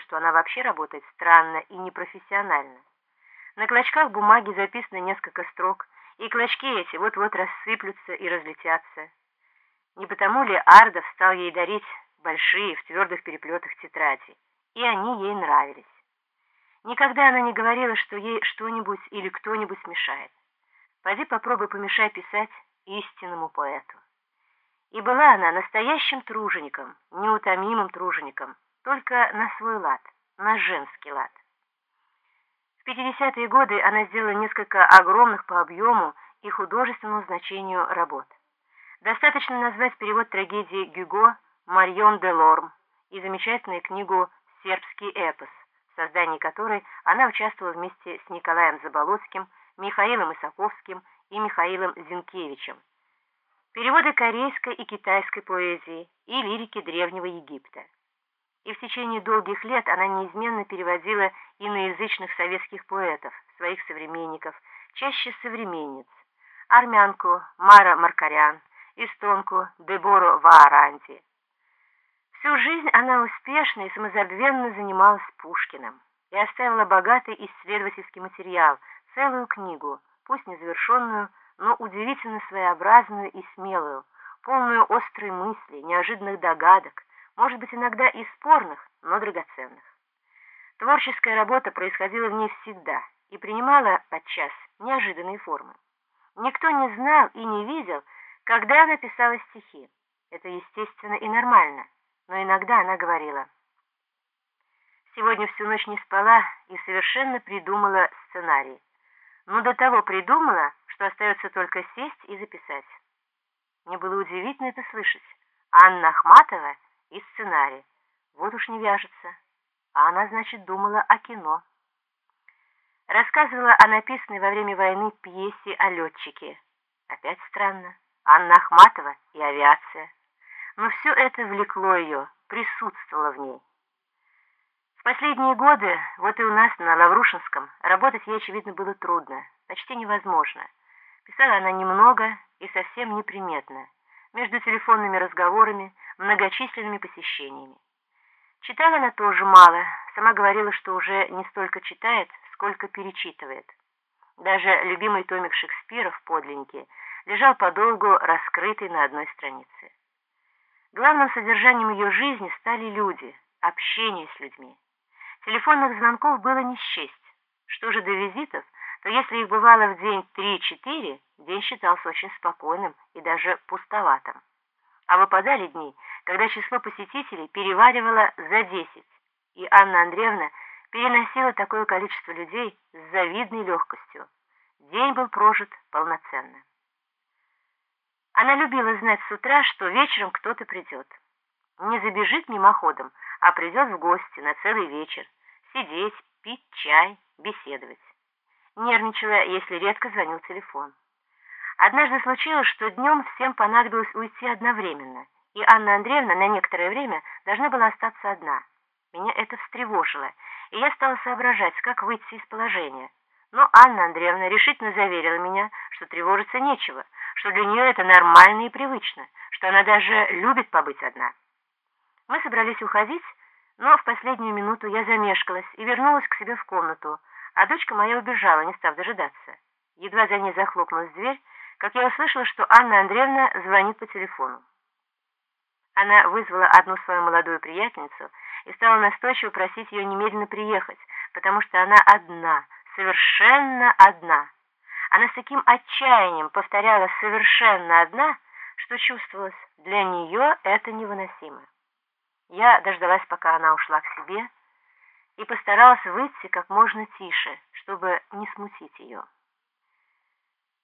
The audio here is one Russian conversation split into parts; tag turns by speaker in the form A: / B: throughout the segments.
A: что она вообще работает странно и непрофессионально. На клочках бумаги записано несколько строк, и клочки эти вот-вот рассыплются и разлетятся. Не потому ли Ардов стал ей дарить большие в твердых переплетах тетради, и они ей нравились. Никогда она не говорила, что ей что-нибудь или кто-нибудь мешает. Пойди попробуй помешай писать истинному поэту. И была она настоящим тружеником, неутомимым тружеником, только на свой лад, на женский лад. В 50-е годы она сделала несколько огромных по объему и художественному значению работ. Достаточно назвать перевод трагедии Гюго «Марьон де Лорм» и замечательную книгу «Сербский эпос», в создании которой она участвовала вместе с Николаем Заболоцким, Михаилом Исаковским и Михаилом Зинкевичем, переводы корейской и китайской поэзии и лирики Древнего Египта. И в течение долгих лет она неизменно переводила иноязычных советских поэтов, своих современников, чаще современниц, армянку Мара Маркарян, эстонку Дебору Вааранди. Всю жизнь она успешно и самозабвенно занималась Пушкиным и оставила богатый исследовательский материал, целую книгу, пусть незавершенную, но удивительно своеобразную и смелую, полную острой мысли, неожиданных догадок, может быть, иногда и спорных, но драгоценных. Творческая работа происходила в ней всегда и принимала подчас неожиданные формы. Никто не знал и не видел, когда она писала стихи. Это естественно и нормально, но иногда она говорила. Сегодня всю ночь не спала и совершенно придумала сценарий. Но до того придумала, что остается только сесть и записать. Мне было удивительно это слышать. Анна Ахматова и сценарий. Вот уж не вяжется. А она, значит, думала о кино. Рассказывала о написанной во время войны пьесе о летчике. Опять странно. Анна Ахматова и авиация. Но все это влекло ее, присутствовало в ней. В последние годы, вот и у нас на Лаврушинском, работать ей, очевидно, было трудно, почти невозможно. Писала она немного и совсем неприметно, между телефонными разговорами, многочисленными посещениями. Читала она тоже мало, сама говорила, что уже не столько читает, сколько перечитывает. Даже любимый томик Шекспира в подлиннике лежал подолгу раскрытый на одной странице. Главным содержанием ее жизни стали люди, общение с людьми. Телефонных звонков было не счесть. Что же до визитов, то если их бывало в день 3-4, день считался очень спокойным и даже пустоватым. А выпадали дни, когда число посетителей переваривало за 10, и Анна Андреевна переносила такое количество людей с завидной легкостью. День был прожит полноценно. Она любила знать с утра, что вечером кто-то придет. Не забежит мимоходом, а придет в гости на целый вечер, сидеть, пить чай, беседовать. Нервничала, если редко звонил телефон. Однажды случилось, что днем всем понадобилось уйти одновременно, и Анна Андреевна на некоторое время должна была остаться одна. Меня это встревожило, и я стала соображать, как выйти из положения. Но Анна Андреевна решительно заверила меня, что тревожиться нечего, что для нее это нормально и привычно, что она даже любит побыть одна. Мы собрались уходить, но в последнюю минуту я замешкалась и вернулась к себе в комнату, а дочка моя убежала, не став дожидаться. Едва за ней захлопнулась дверь, как я услышала, что Анна Андреевна звонит по телефону. Она вызвала одну свою молодую приятельницу и стала настойчиво просить ее немедленно приехать, потому что она одна, совершенно одна. Она с таким отчаянием повторяла «совершенно одна», что чувствовалось, для нее это невыносимо. Я дождалась, пока она ушла к себе, и постаралась выйти как можно тише, чтобы не смутить ее.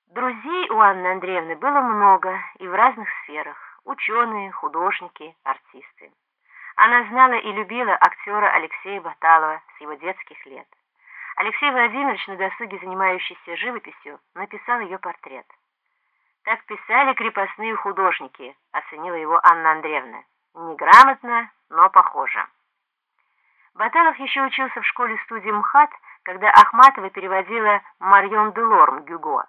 A: Друзей у Анны Андреевны было много и в разных сферах – ученые, художники, артисты. Она знала и любила актера Алексея Баталова с его детских лет. Алексей Владимирович, на досуге занимающийся живописью, написал ее портрет. «Так писали крепостные художники», – оценила его Анна Андреевна. Неграмотно, но похоже. Баталов еще учился в школе-студии МХАТ, когда Ахматова переводила Марьон де Лорм Гюго,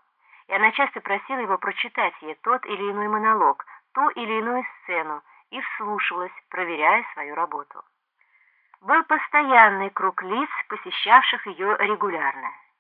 A: и она часто просила его прочитать ей тот или иной монолог, ту или иную сцену, и вслушивалась, проверяя свою работу. был постоянный круг лиц, посещавших ее регулярно.